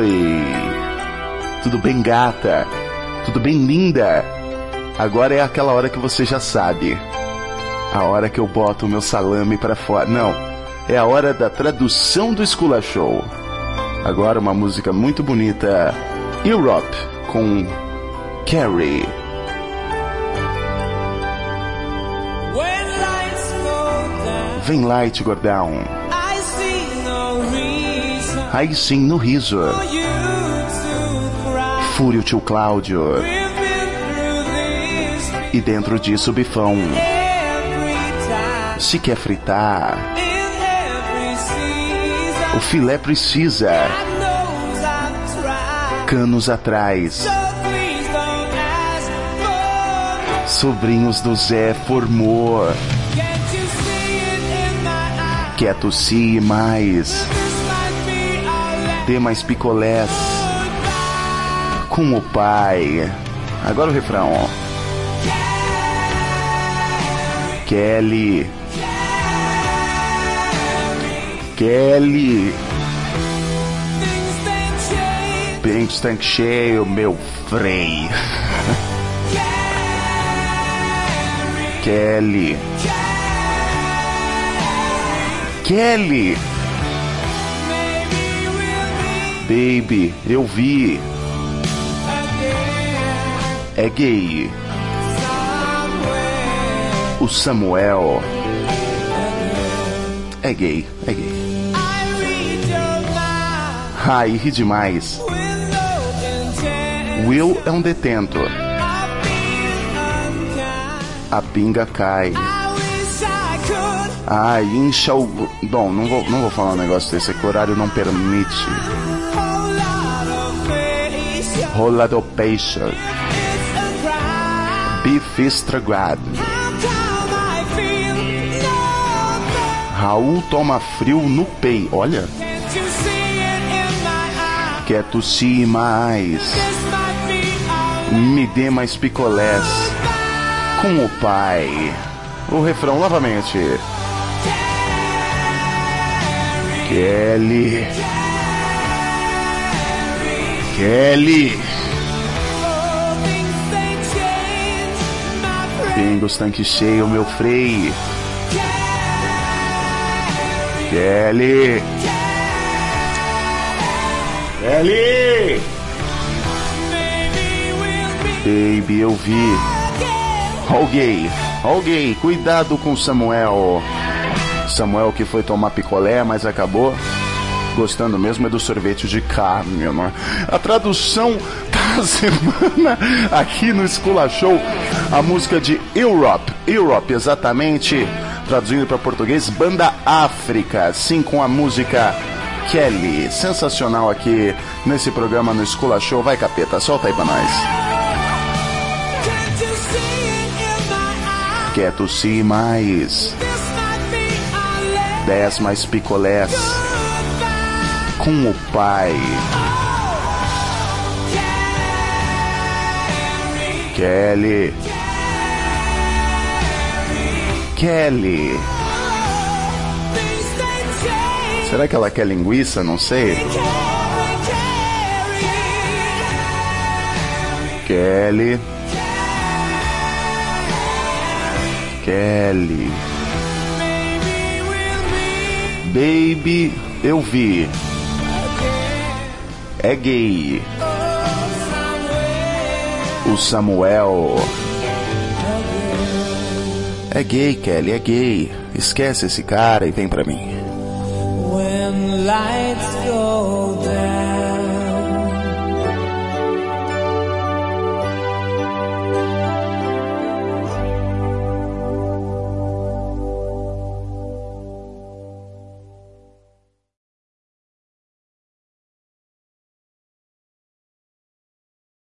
Oi! Tudo bem, gata? Tudo bem, linda? Agora é aquela hora que você já sabe. A hora que eu boto o meu salame para fora. Não, é a hora da tradução do Skula Show. Agora uma música muito bonita. Europe com Carrie. Vem light, gordão. Aí sim no riso. Fúrio tio Cláudio. E dentro disso bifão. Se quer fritar, o filé precisa. Canos atrás. Sobrinhos do Zé formou. Quer tossir mais. Dê mais picolés. Com o pai. Agora o refrão. Kelly. Kelly. Pink tanque cheio, meu freio. Kelly. Kelly. Baby, eu vi. É gay. O Samuel. É gay, é gay. Ai, ri demais. Will é um detento. A pinga cai. Ai, incha o. Bom, não vou, não vou falar um negócio desse, que o horário não permite. Rola do peixe. Bife estragado. Raul toma frio no pei. Olha. Quer tossir mais. Me dê mais picolés. Com o pai. O refrão novamente. Kelly. Kelly. Pingos tanque cheio, meu freio. Kelly. Kelly. Baby, eu vi. Gay. Ó o. Cuidado com Samuel. Samuel que foi tomar picolé, mas acabou gostando mesmo é do sorvete de carne, né? A tradução da semana aqui no Escola Show, a música de Europe, Europe exatamente, traduzindo para português, Banda África, sim com a música Kelly, sensacional aqui nesse programa no Escola Show, vai capeta, solta aí pra nós. Quer tossir mais? Dez mais picolés com o pai. Kelly. Kelly. Será que ela quer linguiça? Não sei. Kelly. Kelly. Baby, eu vi. É gay. O Samuel. É gay, Kelly, é gay. Esquece esse cara e vem pra mim. When lights go down.